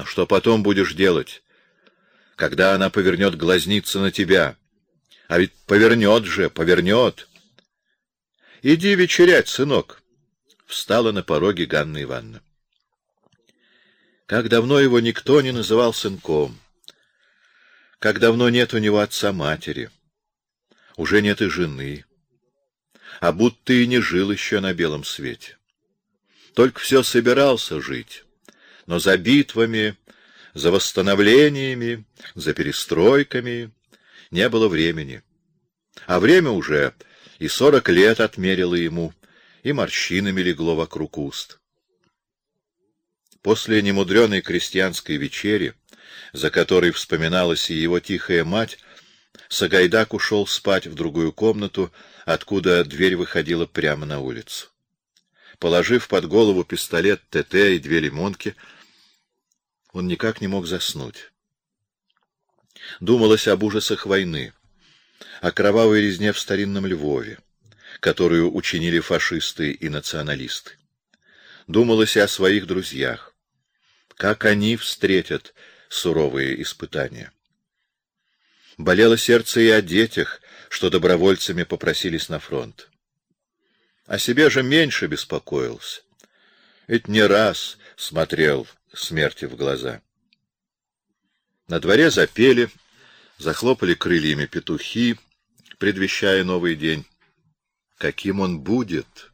Но что потом будешь делать, когда она повернет глазницы на тебя? А ведь повернет же, повернет. Иди вечерять, сынок. Встала на пороге Ганна Ивановна. Как давно его никто не называл сынком. Как давно нет у него отца-матери. Уже нет и жены. А будто и не жил еще на белом свете. Только все собирался жить. Но за битвами, за восстановлениями, за перестройками не было времени. А время уже и сорок лет отмерило ему, и морщинами легло вокруг уст. После немудреной крестьянской вечери, за которой вспоминалась и его тихая мать, Сагайдак ушел спать в другую комнату, откуда дверь выходила прямо на улицу. Положив под голову пистолет ТТ и две лимонки, он никак не мог заснуть. Думалось об ужасах войны, о кровавой резне в старинном Львове, которую учинили фашисты и националисты. Думалось и о своих друзьях как они встретят суровые испытания. Болело сердце и о детях, что добровольцами попросились на фронт. О себе же меньше беспокоился. Ведь не раз смотрел смерти в глаза. На дворе запели, захлопали крыльями петухи, предвещая новый день. Каким он будет,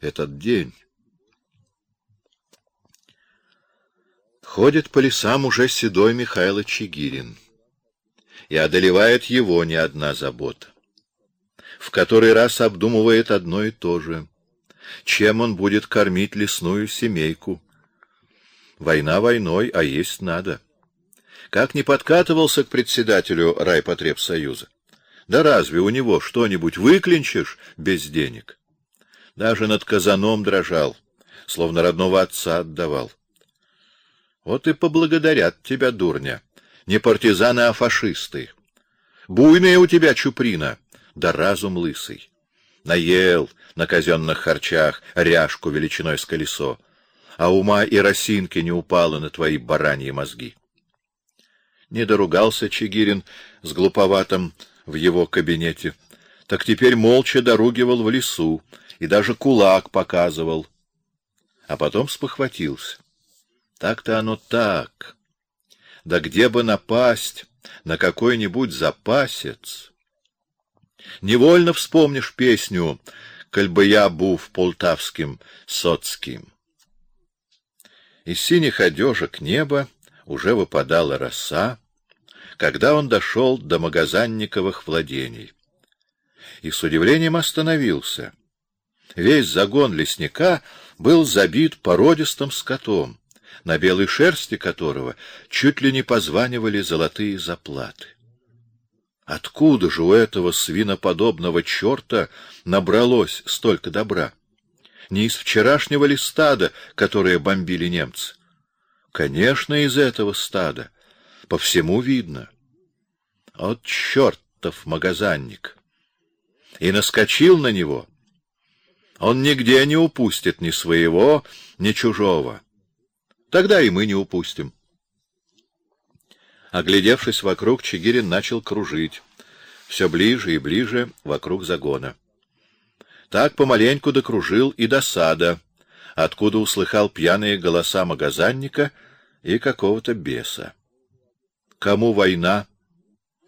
этот день? Ходит по лесам уже седой Михаил Чигирин, и одолевает его не одна забота. В который раз обдумывает одно и то же: чем он будет кормить лесную семейку. Война войной, а есть надо. Как не подкатывался к председателю райпотребсоюза. Да разве у него что-нибудь выклинчишь без денег? Даже над казаном дрожал, словно родного отца отдавал. Вот и поблагодарят тебя, дурня. Не партизаны, а фашисты. Буйная у тебя чуприна, да разум лысый. Наел на казенных харчах ряжку величиной с колесо, а ума и росинки не упало на твои бараньи мозги. Не доругался Чигирин с глуповатым в его кабинете, так теперь молча доругивал в лесу и даже кулак показывал, а потом спохватился. Так-то оно так. Да где бы напасть на какой-нибудь запасец? Невольно вспомнишь песню «Коль бы я був полтавским соцким». Из синих одежек неба уже выпадала роса, когда он дошел до магазанниковых владений. И с удивлением остановился. Весь загон лесника был забит породистым скотом на белой шерсти которого чуть ли не позванивали золотые заплаты. Откуда же у этого свиноподобного черта набралось столько добра? Не из вчерашнего ли стада, которое бомбили немцы? Конечно, из этого стада. По всему видно. От чертов магазанник! И наскочил на него. Он нигде не упустит ни своего, ни чужого. Тогда и мы не упустим. Оглядевшись вокруг, Чигирин начал кружить, все ближе и ближе вокруг загона. Так помаленьку докружил и до сада, откуда услыхал пьяные голоса магазанника и какого-то беса. Кому война,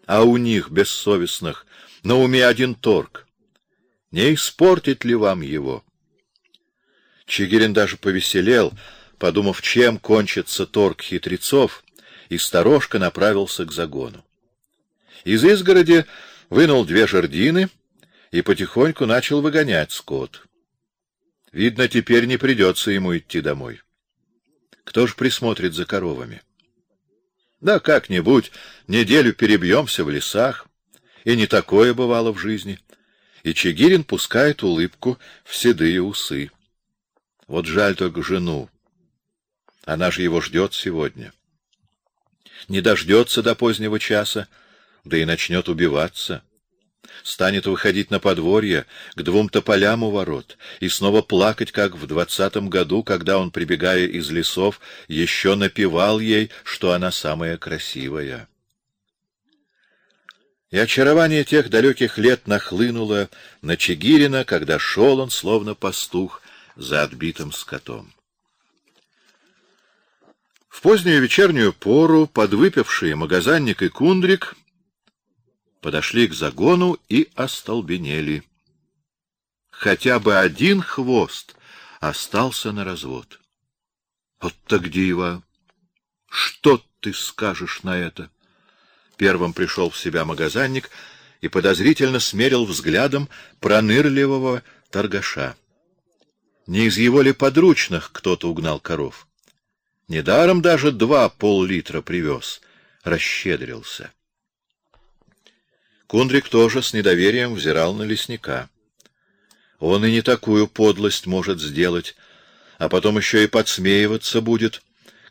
а у них, бессовестных, на уме один торг. Не испортит ли вам его? Чигирин даже повеселел, подумав, чем кончится торг хитрецов, и сторожка направился к загону. Из изгороди вынул две жердины и потихоньку начал выгонять скот. Видно, теперь не придется ему идти домой. Кто ж присмотрит за коровами? Да как-нибудь неделю перебьемся в лесах, и не такое бывало в жизни. И Чигирин пускает улыбку в седые усы. Вот жаль только жену. Она же его ждет сегодня. Не дождется до позднего часа, да и начнет убиваться. станет выходить на подворье, к двум тополям у ворот, и снова плакать, как в двадцатом году, когда он, прибегая из лесов, еще напевал ей, что она самая красивая. И очарование тех далеких лет нахлынуло на Чигирина, когда шел он, словно пастух, за отбитым скотом. В позднюю вечернюю пору подвыпившие магазинник и кундрик подошли к загону и остолбенели. Хотя бы один хвост остался на развод. Вот так дива! Что ты скажешь на это? Первым пришел в себя магазинник и подозрительно смерил взглядом пронырливого торгаша. Не из его ли подручных кто-то угнал коров? Недаром даже два пол-литра привез, расщедрился. Кундрик тоже с недоверием взирал на лесника. Он и не такую подлость может сделать, а потом еще и подсмеиваться будет,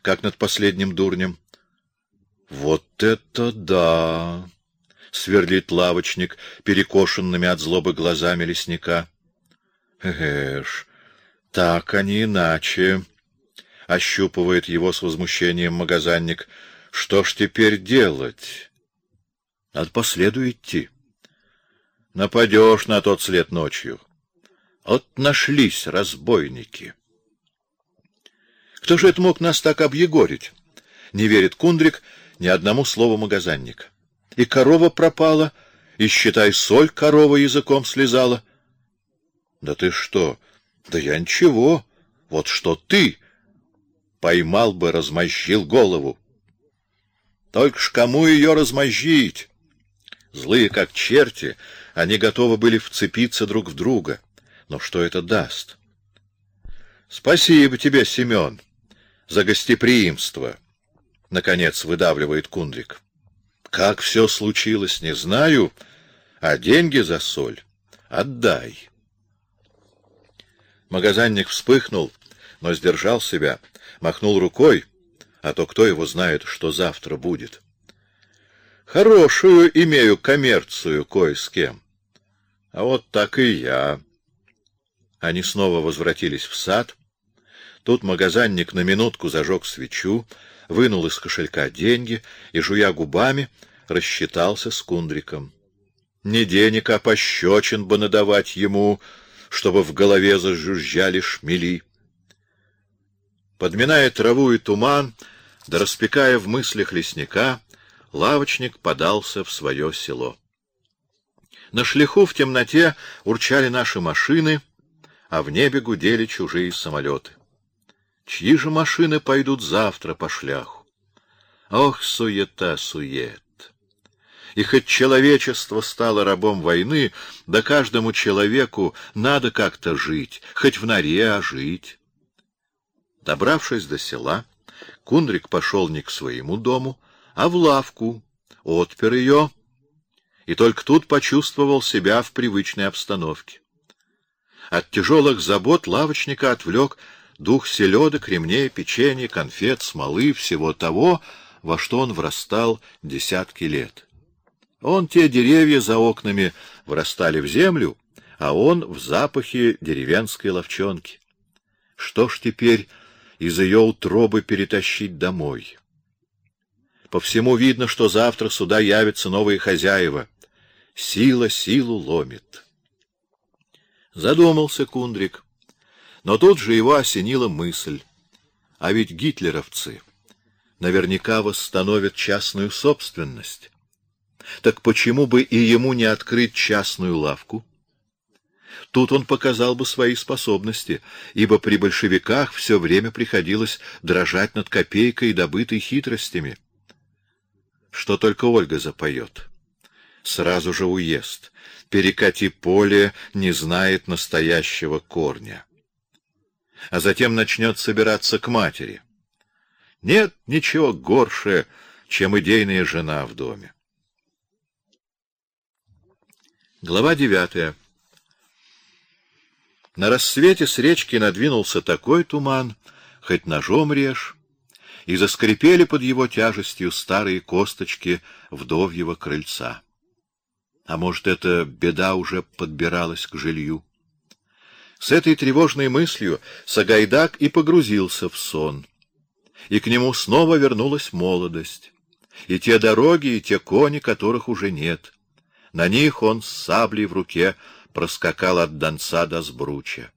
как над последним дурнем. Вот это да! сверлит лавочник перекошенными от злобы глазами лесника. Эш, так, а не иначе. Ощупывает его с возмущением магазинник. Что ж теперь делать? Надо по следу идти. Нападешь на тот след ночью. Вот нашлись разбойники. Кто же это мог нас так объегорить? Не верит Кундрик ни одному слову магазинника. И корова пропала, и считай соль корова языком слезала. Да ты что? Да я ничего. Вот что ты поймал бы, размозжил голову. Только ж кому ее размозжить? Злые как черти, они готовы были вцепиться друг в друга. Но что это даст? Спасибо тебе, Семен, за гостеприимство. Наконец выдавливает Кундрик. Как все случилось, не знаю, а деньги за соль отдай. Магазинник вспыхнул, но сдержал себя, махнул рукой, а то кто его знает, что завтра будет. Хорошую имею коммерцию кое с кем. А вот так и я. Они снова возвратились в сад. Тут магазинник на минутку зажег свечу, вынул из кошелька деньги и, жуя губами, рассчитался с кундриком. Не денег, а пощечин бы надавать ему, чтобы в голове зажужжали шмели. Подминая траву и туман, да распекая в мыслях лесника, лавочник подался в свое село. На шлиху в темноте урчали наши машины, а в небе гудели чужие самолеты. Чьи же машины пойдут завтра по шляху? Ох, суета, сует! И хоть человечество стало рабом войны, да каждому человеку надо как-то жить, хоть в норе, а жить. Добравшись до села, Кундрик пошел не к своему дому, а в лавку, отпер ее, и только тут почувствовал себя в привычной обстановке. От тяжелых забот лавочника отвлек дух селедок, ремней, печенья, конфет, смолы, всего того, во что он врастал десятки лет. Он те деревья за окнами врастали в землю, а он в запахе деревенской ловчонки. Что ж теперь из ее утробы перетащить домой? По всему видно, что завтра сюда явятся новые хозяева. Сила силу ломит. Задумался Кундрик, но тут же его осенила мысль: а ведь гитлеровцы наверняка восстановят частную собственность. Так почему бы и ему не открыть частную лавку? Тут он показал бы свои способности, ибо при большевиках все время приходилось дрожать над копейкой, добытой хитростями что только Ольга запоет. Сразу же уест. Перекати поле не знает настоящего корня. А затем начнет собираться к матери. Нет ничего горше, чем идейная жена в доме. Глава девятая. На рассвете с речки надвинулся такой туман, хоть ножом режь, и заскрипели под его тяжестью старые косточки вдовьего крыльца. А может, эта беда уже подбиралась к жилью? С этой тревожной мыслью Сагайдак и погрузился в сон. И к нему снова вернулась молодость. И те дороги, и те кони, которых уже нет. На них он с саблей в руке проскакал от Донца до Сбруча.